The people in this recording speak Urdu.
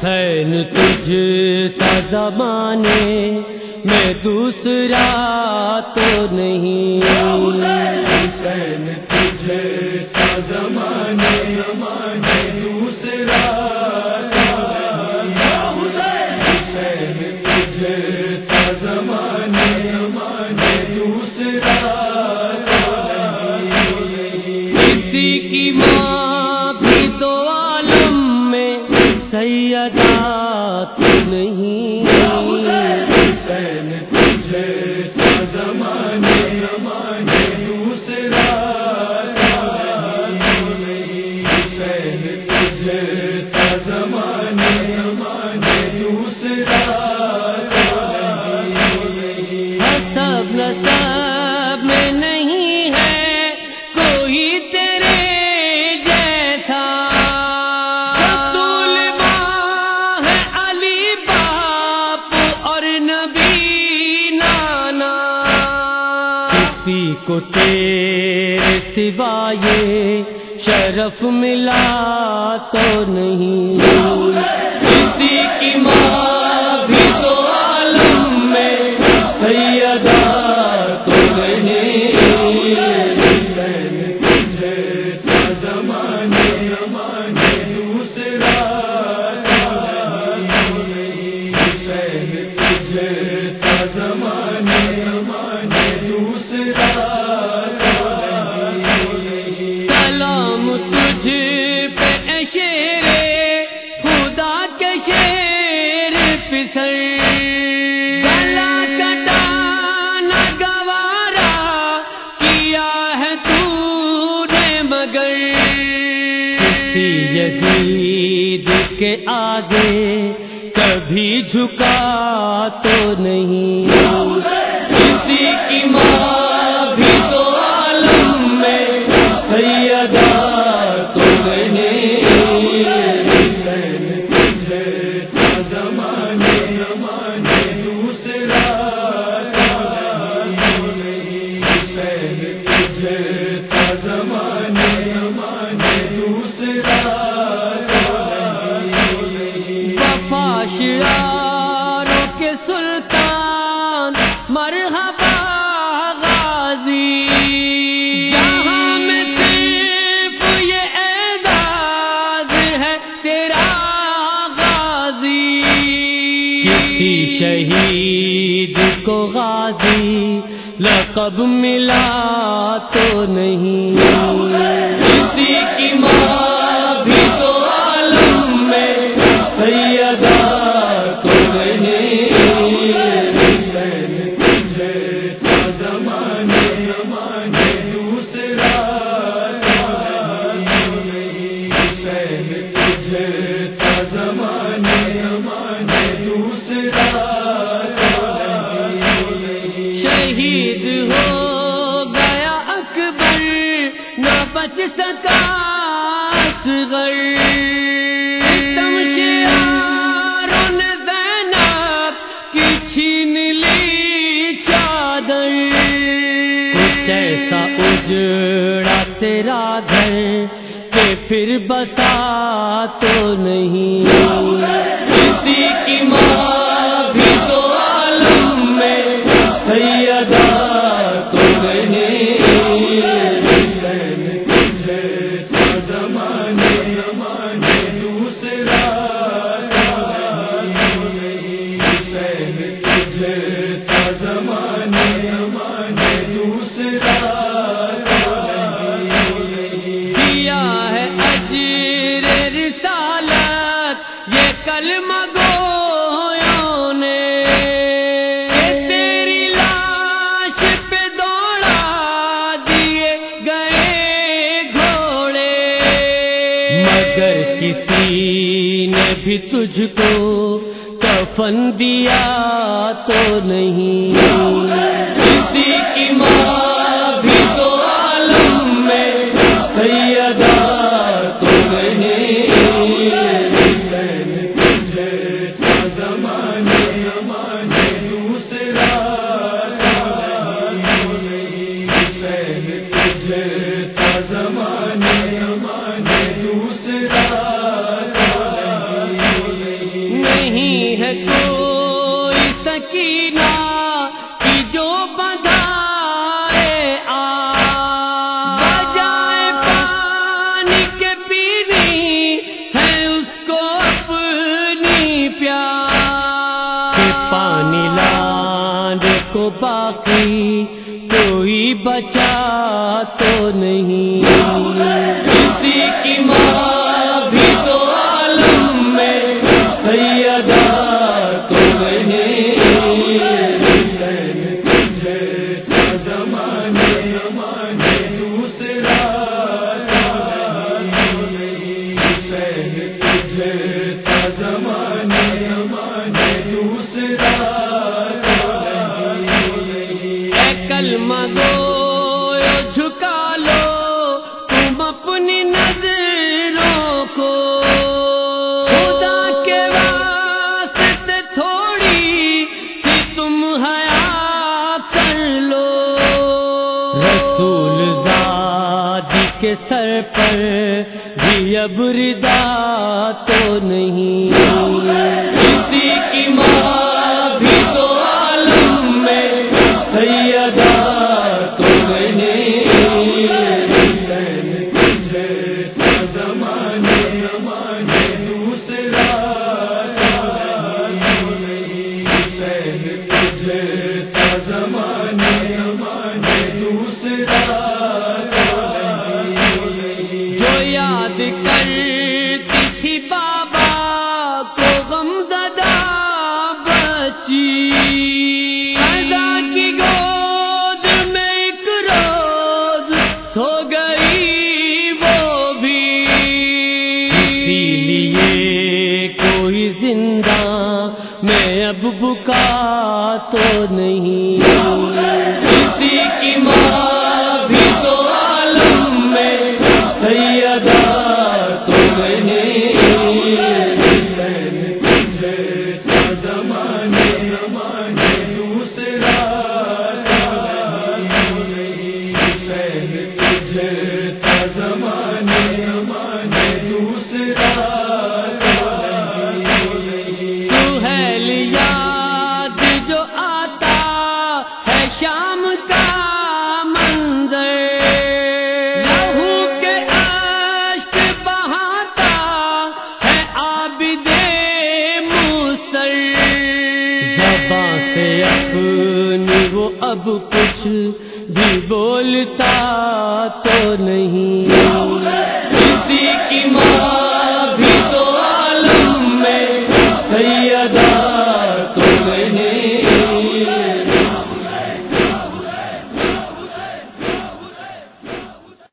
حسین تجھ زمانے میں دوسرا تو نہیں سیدا نہیں۔ تیرے سوائے شرف ملا تو نہیں۔ کسی کی ماں بھی تو عالم میں سیدا تو نہیں۔ دوسرا آگے کبھی جھکا تو نہیں۔ شہید کو غازی لقب ملا تو نہیں۔ کسی بچ سکا اصغر۔ اجڑا تیرا گھر کہ پھر بتا تو نہیں۔ کسی کی ماں اگر کسی نے بھی تجھ کو کفن دیا تو نہیں۔ کسی کی ماں جو بدائے آ بجائے پانی کے پیری ہے اس کو اپنی پیار پانی لاد کو باقی کوئی بچا تو لو، تم اپنی کو۔ خدا کے تھوڑی کہ تم کر لو۔ رسول کے سر پر بھی اب ردا تو نہیں۔ تو نہیں کچھ بھی بولتا تو نہیں۔